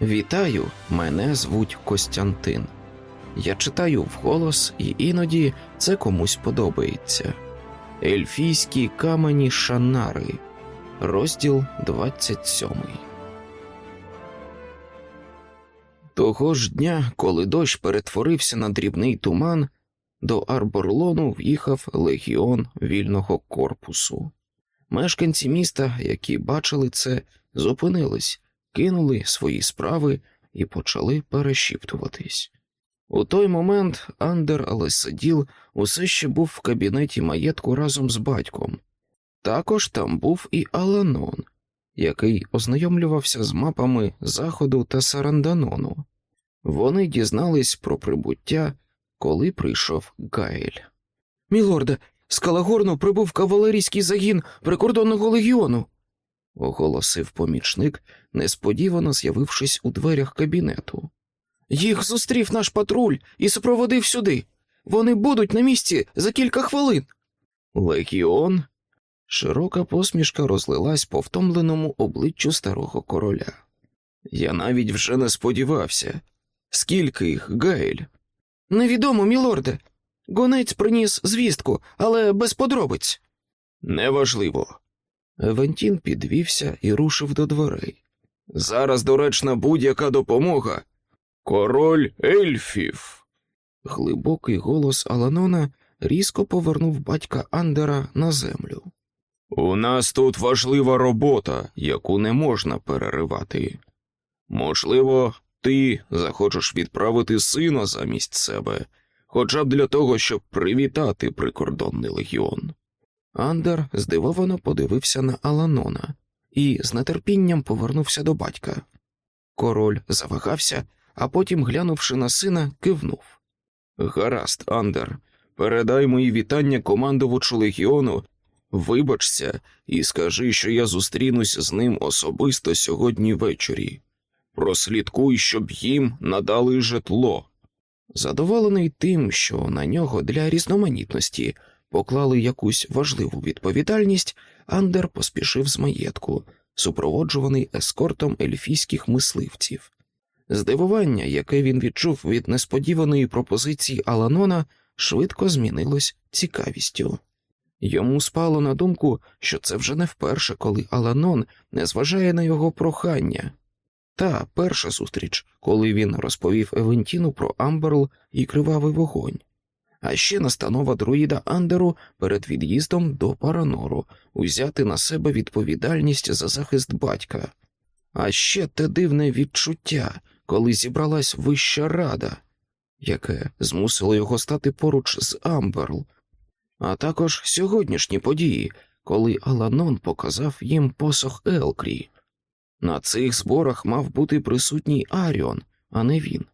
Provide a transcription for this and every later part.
Вітаю, мене звуть Костянтин. Я читаю вголос, і іноді це комусь подобається. Ельфійські камені Шанари, розділ 27. Того ж дня, коли дощ перетворився на дрібний туман, до Арборлону в'їхав легіон вільного корпусу. Мешканці міста, які бачили це, зупинились, кинули свої справи і почали перешіптуватись. У той момент Андер Алесаділ усе ще був в кабінеті маєтку разом з батьком. Також там був і Аланон, який ознайомлювався з мапами Заходу та Саранданону. Вони дізнались про прибуття, коли прийшов Гайль. Мілорде, з Калагорну прибув кавалерійський загін прикордонного легіону, оголосив помічник, несподівано з'явившись у дверях кабінету. Їх зустрів наш патруль і супроводив сюди. Вони будуть на місці за кілька хвилин. Легіон. Широка посмішка розлилась по втомленому обличчю старого короля. Я навіть вже не сподівався. Скільки їх, Гайль? Невідомо, мілорде. Гонець приніс звістку, але без подробиць. Неважливо. Евентін підвівся і рушив до дверей. Зараз доречна будь-яка допомога. Король ельфів. Глибокий голос Аланона різко повернув батька Андера на землю. У нас тут важлива робота, яку не можна переривати. Можливо, ти захочеш відправити сина замість себе, хоча б для того, щоб привітати прикордонний легіон. Андер здивовано подивився на Аланона і з нетерпінням повернувся до батька. Король завагався, а потім, глянувши на сина, кивнув. Гаразд, Андер, передай мої вітання командувачу легіону, вибачся і скажи, що я зустрінусь з ним особисто сьогодні ввечері. Прослідкуй, щоб їм надали житло. Задоволений тим, що на нього для різноманітності поклали якусь важливу відповідальність, Андер поспішив з маєтку, супроводжуваний ескортом ельфійських мисливців. Здивування, яке він відчув від несподіваної пропозиції Аланона, швидко змінилось цікавістю. Йому спало на думку, що це вже не вперше, коли Аланон не зважає на його прохання. Та перша зустріч, коли він розповів Евентіну про Амберл і кривавий вогонь, а ще настанова друїда Андеру перед від'їздом до Паранору узяти на себе відповідальність за захист батька, а ще те дивне відчуття, коли зібралась вища рада, яке змусило його стати поруч з Амберл, а також сьогоднішні події, коли Аланон показав їм посох Елкрі. На цих зборах мав бути присутній Аріон, а не він.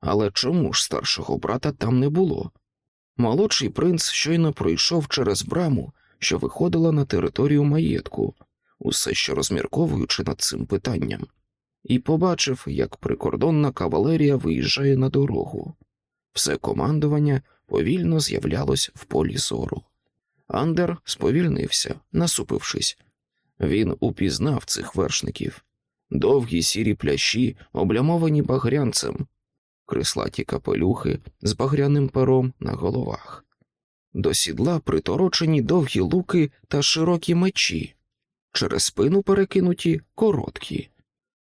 Але чому ж старшого брата там не було? Молодший принц щойно пройшов через браму, що виходила на територію маєтку, усе ще розмірковуючи над цим питанням, і побачив, як прикордонна кавалерія виїжджає на дорогу. Все командування повільно з'являлось в полі зору. Андер сповільнився, насупившись. Він упізнав цих вершників довгі сірі плящі, облямовані багрянцем, крислаті капелюхи з багряним пером на головах, до сідла приторочені довгі луки та широкі мечі, через спину перекинуті короткі.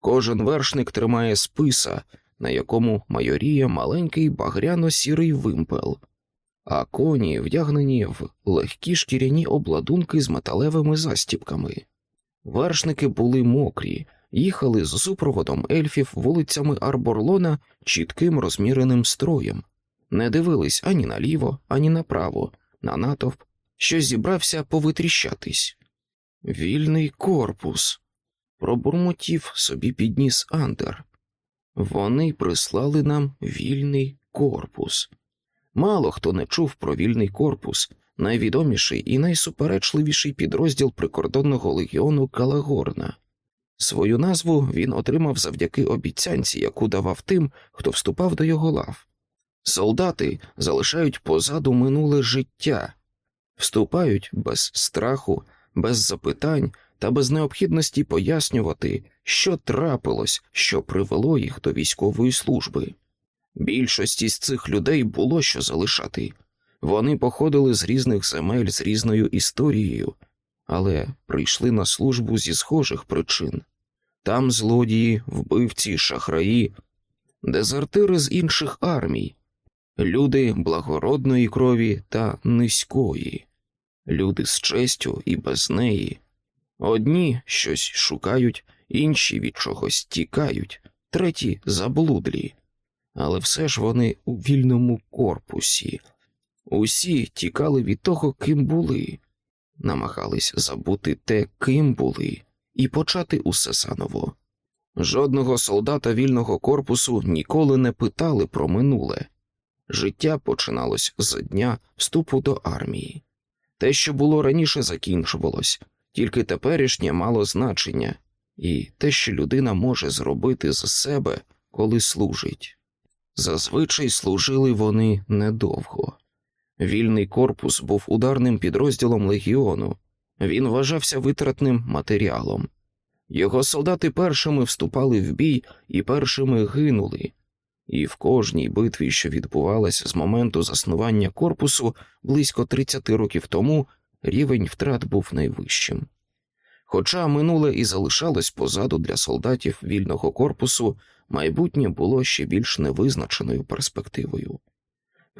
Кожен вершник тримає списа, на якому майоріє маленький багряно-сірий вимпел, а коні вдягнені в легкі шкіряні обладунки з металевими застіпками. Вершники були мокрі, їхали з супроводом ельфів вулицями Арборлона чітким розміреним строєм, не дивились ані наліво, ані направо, на натовп, що зібрався повитріщатись. Вільний корпус. Пробурмотів собі підніс Андер. Вони прислали нам вільний корпус. Мало хто не чув про вільний корпус, найвідоміший і найсуперечливіший підрозділ прикордонного легіону Калагорна. Свою назву він отримав завдяки обіцянці, яку давав тим, хто вступав до його лав. Солдати залишають позаду минуле життя, вступають без страху, без запитань та без необхідності пояснювати, що трапилось, що привело їх до військової служби. Більшості з цих людей було що залишати. Вони походили з різних земель з різною історією, але прийшли на службу зі схожих причин там злодії, вбивці, шахраї, дезертири з інших армій, люди благородної крові та низької, люди з честю і без неї. Одні щось шукають, інші від чогось тікають, треті заблудлі, але все ж вони у вільному корпусі. Усі тікали від того, ким були, намагались забути те, ким були, і почати усе заново. Жодного солдата вільного корпусу ніколи не питали про минуле. Життя починалось з дня вступу до армії. Те, що було раніше, закінчувалось, тільки теперішнє мало значення, і те, що людина може зробити з себе, коли служить. Зазвичай служили вони недовго. Вільний корпус був ударним підрозділом легіону, він вважався витратним матеріалом. Його солдати першими вступали в бій і першими гинули, і в кожній битві, що відбувалася з моменту заснування корпусу близько 30 років тому, рівень втрат був найвищим. Хоча минуле і залишалось позаду для солдатів вільного корпусу, майбутнє було ще більш невизначеною перспективою.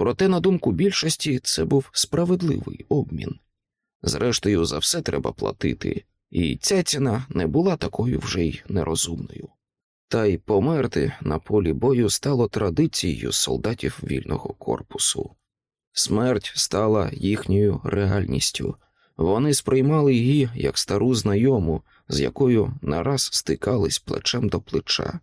Проте, на думку більшості, це був справедливий обмін. Зрештою, за все треба платити, і ця ціна не була такою вже й нерозумною. Та й померти на полі бою стало традицією солдатів вільного корпусу. Смерть стала їхньою реальністю, вони сприймали її як стару знайому, з якою нараз стикались плечем до плеча.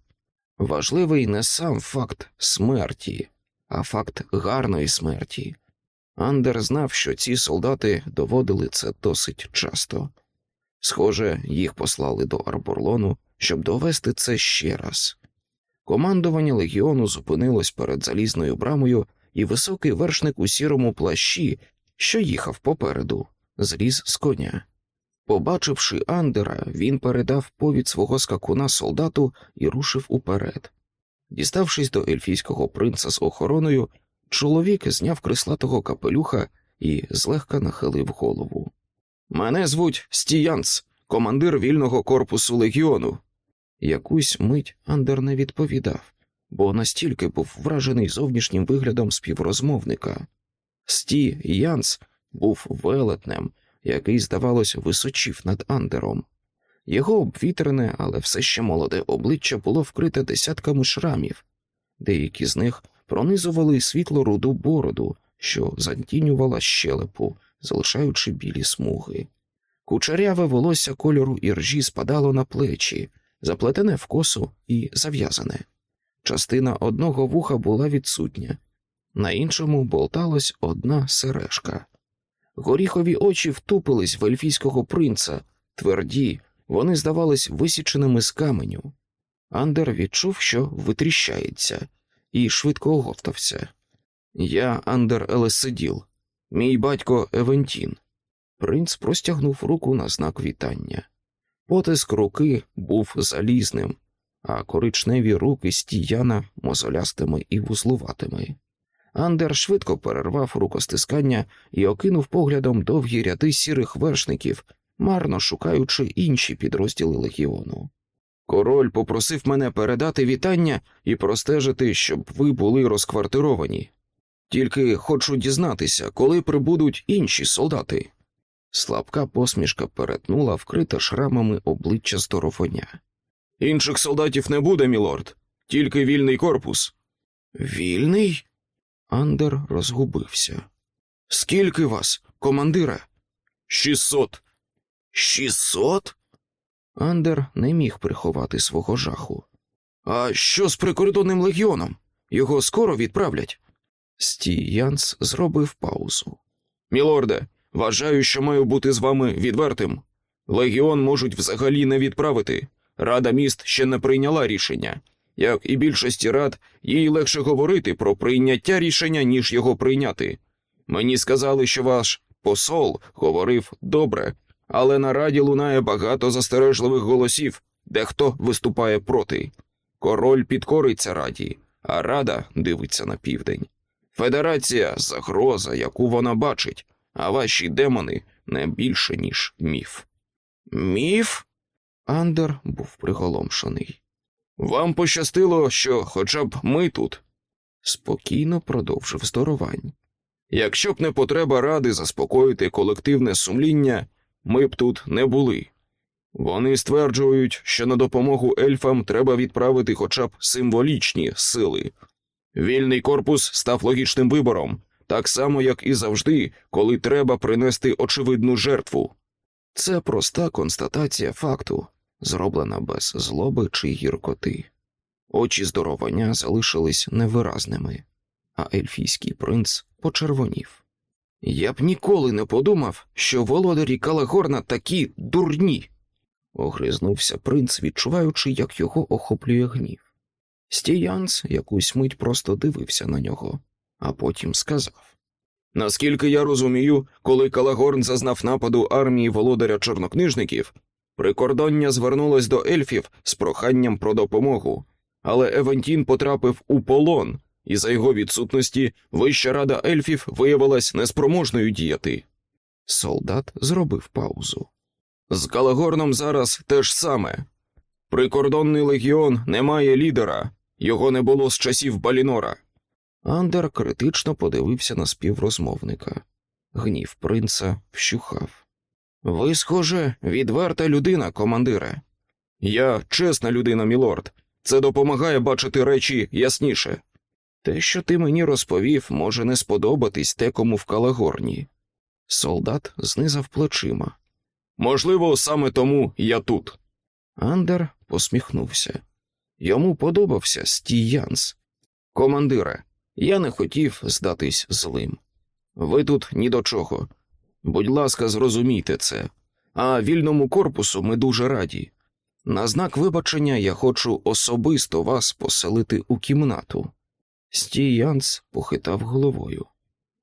Важливий не сам факт смерті, а факт гарної смерті. Андер знав, що ці солдати доводили це досить часто. Схоже, їх послали до Арборлону, щоб довести це ще раз. Командування легіону зупинилось перед залізною брамою, і високий вершник у сірому плащі, що їхав попереду, зліз з коня. Побачивши Андера, він передав повід свого скакуна солдату і рушив уперед. Діставшись до ельфійського принца з охороною, чоловік зняв крислатого капелюха і злегка нахилив голову. Мене звуть Стіянц, командир вільного корпусу легіону. Якусь мить Андер не відповідав, бо настільки був вражений зовнішнім виглядом співрозмовника. Сті Янц був велетнем, який, здавалось, височив над Андером. Його обвітрене, але все ще молоде обличчя було вкрите десятками шрамів, деякі з них пронизували світло руду бороду, що затінювала щелепу, залишаючи білі смуги. Кучеряве волосся кольору іржі спадало на плечі, заплетене в косу і зав'язане. Частина одного вуха була відсутня, на іншому болталась одна сережка. Горіхові очі втупились в ельфійського принца, тверді, вони здавались висіченими з каменю. Андер відчув, що витріщається, і швидко оговтався. Я Андер Елесиділ, мій батько Евентін. Принц простягнув руку на знак вітання. Потиск руки був залізним, а коричневі руки стіяна мозолястими і вузлуватими. Андер швидко перервав рукостискання і окинув поглядом довгі ряди сірих вершників, марно шукаючи інші підрозділи легіону. Король попросив мене передати вітання і простежити, щоб ви були розквартировані. Тільки хочу дізнатися, коли прибудуть інші солдати. Слабка посмішка перетнула вкрита шрамами обличчя здоровоня. Інших солдатів не буде, мілорд, тільки вільний корпус. Вільний? Андер розгубився. Скільки вас, командире? Шістсот. Шістсот? Андер не міг приховати свого жаху. А що з прикордонним легіоном? Його скоро відправлять. Стій Янс зробив паузу. Мілорде, вважаю, що маю бути з вами відвертим. Легіон можуть взагалі не відправити. Рада міст ще не прийняла рішення. Як і більшості рад, їй легше говорити про прийняття рішення, ніж його прийняти. Мені сказали, що ваш посол говорив добре, але на раді лунає багато застережливих голосів, де хто виступає проти. Король підкориться раді, а рада дивиться на південь. Федерація загроза, яку вона бачить, а ваші демони не більше, ніж міф. Міф? Андер був приголомшений. Вам пощастило, що хоча б ми тут, спокійно продовжив здоровань. Якщо б не потреба ради заспокоїти колективне сумління, ми б тут не були. Вони стверджують, що на допомогу ельфам треба відправити хоча б символічні сили. Вільний корпус став логічним вибором, так само, як і завжди, коли треба принести очевидну жертву. Це проста констатація факту, зроблена без злоби чи гіркоти. Очі здоровання залишились невиразними, а ельфійський принц почервонів. Я б ніколи не подумав, що володарі Калагорна такі дурні. огризнувся принц, відчуваючи, як його охоплює гнів. Стіянс якусь мить просто дивився на нього, а потім сказав Наскільки я розумію, коли Калагорн зазнав нападу армії володаря чорнокнижників, прикордоння звернулось до ельфів з проханням про допомогу, але Евентін потрапив у полон, і за його відсутності Вища рада ельфів виявилась неспроможною діяти. Солдат зробив паузу. З Калагорном зараз те ж саме. Прикордонний легіон не має лідера, його не було з часів Балінора. Андер критично подивився на співрозмовника. Гнів принца вщухав. Ви, схоже, відверта людина, командире. Я чесна людина, мілорд. Це допомагає бачити речі ясніше. Те, що ти мені розповів, може не сподобатись декому в калагорні. Солдат знизав плечима. Можливо, саме тому я тут. Андер посміхнувся. Йому подобався Стій Янс. Командире, я не хотів здатись злим. Ви тут ні до чого. Будь ласка, зрозумійте це, а вільному корпусу ми дуже раді. На знак вибачення я хочу особисто вас поселити у кімнату. Стій Янс похитав головою.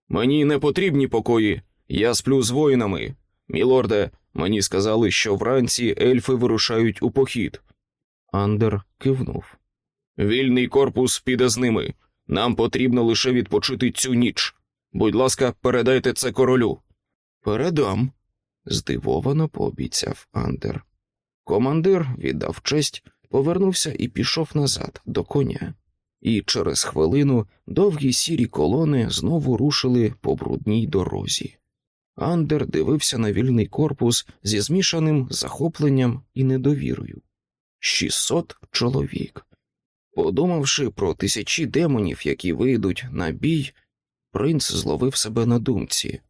Мені не потрібні покої, я сплю з воїнами. Мілорде, мені сказали, що вранці ельфи вирушають у похід. Андер кивнув. Вільний корпус піде з ними. Нам потрібно лише відпочити цю ніч. Будь ласка, передайте це королю. Передам, здивовано пообіцяв Андер. Командир віддав честь, повернувся і пішов назад до коня, і через хвилину довгі сірі колони знову рушили по брудній дорозі. Андер дивився на вільний корпус зі змішаним захопленням і недовірою. Шістсот чоловік. Подумавши про тисячі демонів, які вийдуть на бій, принц зловив себе на думці,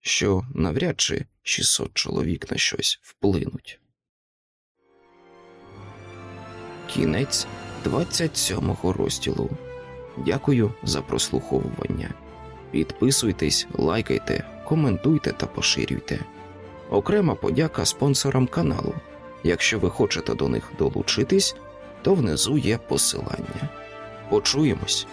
що навряд чи 600 чоловік на щось вплинуть. Кінець 27-го розділу. Дякую за прослуховування. Підписуйтесь, лайкайте, коментуйте та поширюйте. Окрема подяка спонсорам каналу. Якщо ви хочете до них долучитись, то внизу є посилання. Почуємось.